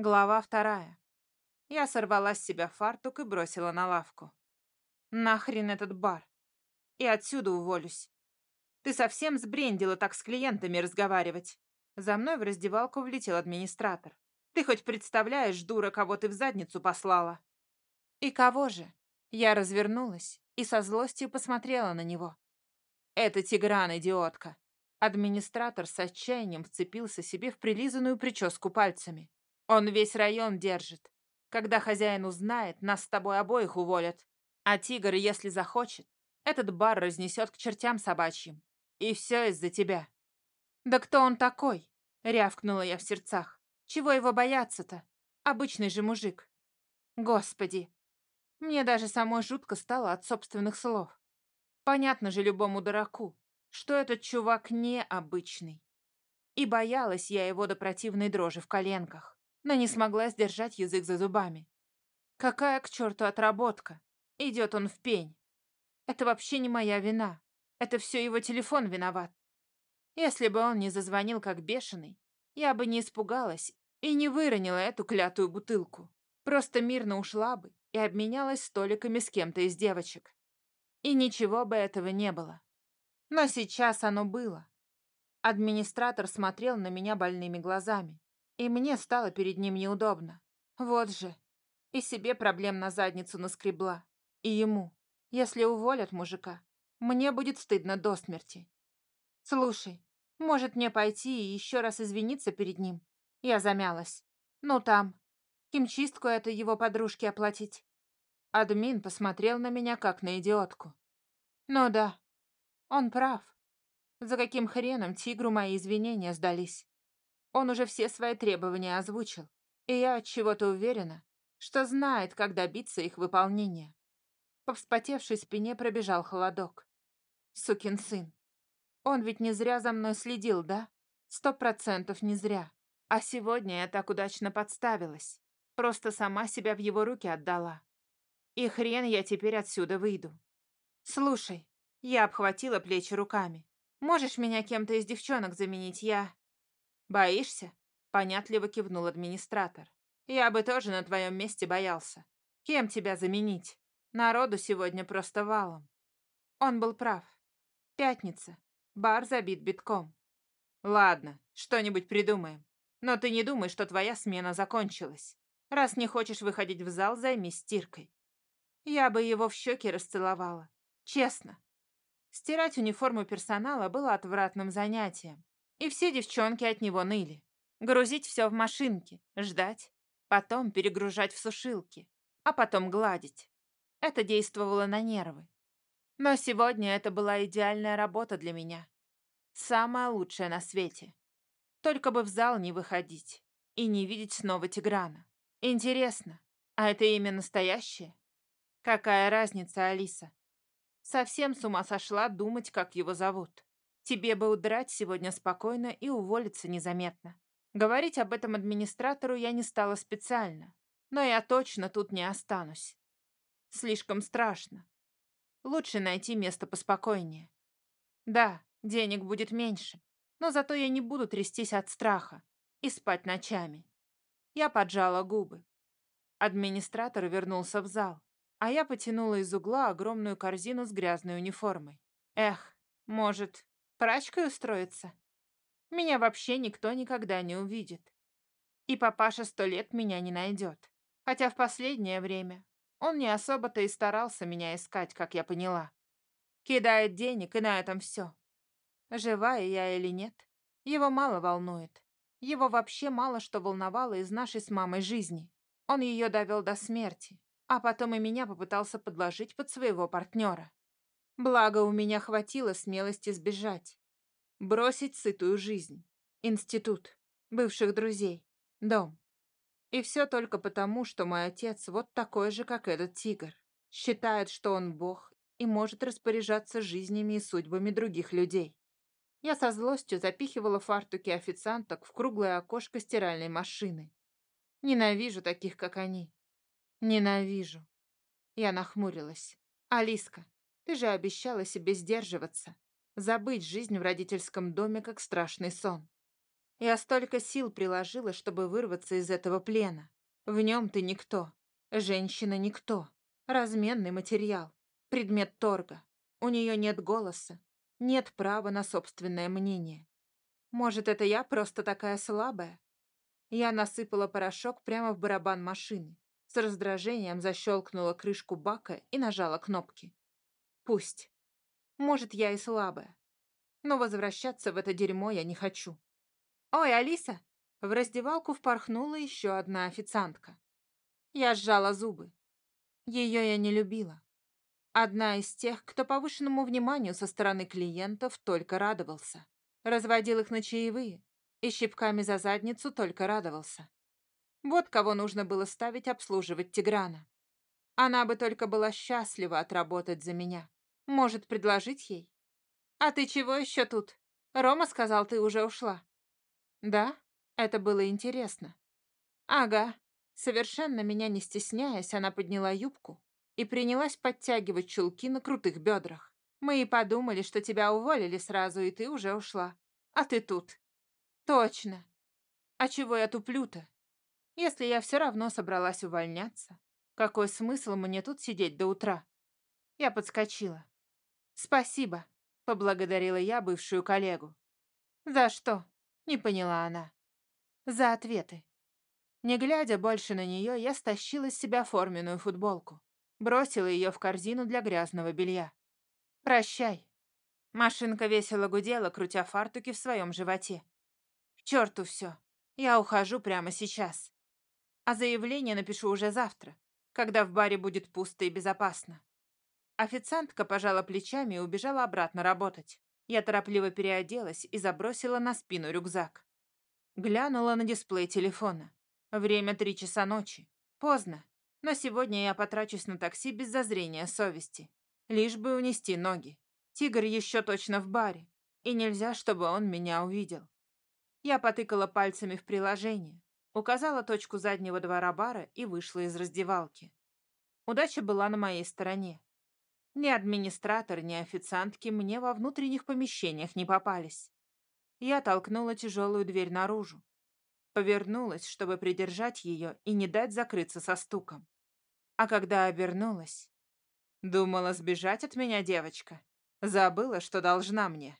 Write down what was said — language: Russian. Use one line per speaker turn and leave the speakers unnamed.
Глава вторая. Я сорвала с себя фартук и бросила на лавку. Нахрен этот бар? И отсюда уволюсь. Ты совсем сбрендила так с клиентами разговаривать. За мной в раздевалку влетел администратор. Ты хоть представляешь, дура, кого ты в задницу послала? И кого же? Я развернулась и со злостью посмотрела на него. Это Тигран, идиотка. Администратор с отчаянием вцепился себе в прилизанную прическу пальцами. Он весь район держит. Когда хозяин узнает, нас с тобой обоих уволят. А тигр, если захочет, этот бар разнесет к чертям собачьим. И все из-за тебя. Да кто он такой? Рявкнула я в сердцах. Чего его бояться-то? Обычный же мужик. Господи. Мне даже самой жутко стало от собственных слов. Понятно же любому дураку, что этот чувак необычный. И боялась я его до противной дрожи в коленках но не смогла сдержать язык за зубами. Какая к черту отработка? Идет он в пень. Это вообще не моя вина. Это все его телефон виноват. Если бы он не зазвонил как бешеный, я бы не испугалась и не выронила эту клятую бутылку. Просто мирно ушла бы и обменялась столиками с кем-то из девочек. И ничего бы этого не было. Но сейчас оно было. Администратор смотрел на меня больными глазами. И мне стало перед ним неудобно. Вот же. И себе проблем на задницу наскребла. И ему. Если уволят мужика, мне будет стыдно до смерти. Слушай, может мне пойти и еще раз извиниться перед ним? Я замялась. Ну там. Химчистку это его подружке оплатить. Админ посмотрел на меня, как на идиотку. Ну да, он прав. За каким хреном тигру мои извинения сдались? Он уже все свои требования озвучил, и я от чего-то уверена, что знает, как добиться их выполнения. По вспотевшей спине пробежал холодок. Сукин сын. Он ведь не зря за мной следил, да? Сто процентов не зря. А сегодня я так удачно подставилась. Просто сама себя в его руки отдала. И хрен я теперь отсюда выйду. Слушай, я обхватила плечи руками. Можешь меня кем-то из девчонок заменить? Я... «Боишься?» — понятливо кивнул администратор. «Я бы тоже на твоем месте боялся. Кем тебя заменить? Народу сегодня просто валом». Он был прав. Пятница. Бар забит битком. «Ладно, что-нибудь придумаем. Но ты не думай, что твоя смена закончилась. Раз не хочешь выходить в зал, займись стиркой. Я бы его в щеки расцеловала. Честно. Стирать униформу персонала было отвратным занятием. И все девчонки от него ныли. Грузить все в машинки, ждать, потом перегружать в сушилки, а потом гладить. Это действовало на нервы. Но сегодня это была идеальная работа для меня. Самая лучшая на свете. Только бы в зал не выходить и не видеть снова Тиграна. Интересно, а это имя настоящее? Какая разница, Алиса? Совсем с ума сошла думать, как его зовут. Тебе бы удрать сегодня спокойно и уволиться незаметно. Говорить об этом администратору я не стала специально, но я точно тут не останусь. Слишком страшно. Лучше найти место поспокойнее. Да, денег будет меньше, но зато я не буду трястись от страха и спать ночами. Я поджала губы. Администратор вернулся в зал, а я потянула из угла огромную корзину с грязной униформой. Эх, может, Прачкой устроиться? Меня вообще никто никогда не увидит. И папаша сто лет меня не найдет. Хотя в последнее время он не особо-то и старался меня искать, как я поняла. Кидает денег, и на этом все. Живая я или нет, его мало волнует. Его вообще мало что волновало из нашей с мамой жизни. Он ее довел до смерти, а потом и меня попытался подложить под своего партнера. Благо, у меня хватило смелости сбежать. Бросить сытую жизнь. Институт. Бывших друзей. Дом. И все только потому, что мой отец вот такой же, как этот тигр. Считает, что он бог и может распоряжаться жизнями и судьбами других людей. Я со злостью запихивала фартуки официанток в круглое окошко стиральной машины. Ненавижу таких, как они. Ненавижу. Я нахмурилась. Алиска, ты же обещала себе сдерживаться, забыть жизнь в родительском доме как страшный сон. Я столько сил приложила, чтобы вырваться из этого плена. В нем ты никто. Женщина никто. Разменный материал. Предмет торга. У нее нет голоса. Нет права на собственное мнение. Может, это я просто такая слабая? Я насыпала порошок прямо в барабан машины. С раздражением защелкнула крышку бака и нажала кнопки. Пусть. Может, я и слабая. Но возвращаться в это дерьмо я не хочу. «Ой, Алиса!» В раздевалку впорхнула еще одна официантка. Я сжала зубы. Ее я не любила. Одна из тех, кто повышенному вниманию со стороны клиентов только радовался. Разводил их на чаевые и щипками за задницу только радовался. Вот кого нужно было ставить обслуживать Тиграна. Она бы только была счастлива отработать за меня. Может, предложить ей? «А ты чего еще тут? Рома сказал, ты уже ушла». Да, это было интересно. Ага, совершенно меня не стесняясь, она подняла юбку и принялась подтягивать чулки на крутых бедрах. Мы и подумали, что тебя уволили сразу, и ты уже ушла. А ты тут. Точно. А чего я туплю-то? Если я все равно собралась увольняться, какой смысл мне тут сидеть до утра? Я подскочила. Спасибо, поблагодарила я бывшую коллегу. За что? Не поняла она. За ответы. Не глядя больше на нее, я стащила с себя форменную футболку. Бросила ее в корзину для грязного белья. «Прощай». Машинка весело гудела, крутя фартуки в своем животе. «К черту все. Я ухожу прямо сейчас. А заявление напишу уже завтра, когда в баре будет пусто и безопасно». Официантка пожала плечами и убежала обратно работать. Я торопливо переоделась и забросила на спину рюкзак. Глянула на дисплей телефона. Время три часа ночи. Поздно. Но сегодня я потрачусь на такси без зазрения совести. Лишь бы унести ноги. Тигр еще точно в баре. И нельзя, чтобы он меня увидел. Я потыкала пальцами в приложение, указала точку заднего двора бара и вышла из раздевалки. Удача была на моей стороне. Ни администратор, ни официантки мне во внутренних помещениях не попались. Я толкнула тяжелую дверь наружу. Повернулась, чтобы придержать ее и не дать закрыться со стуком. А когда обернулась... Думала сбежать от меня девочка. Забыла, что должна мне.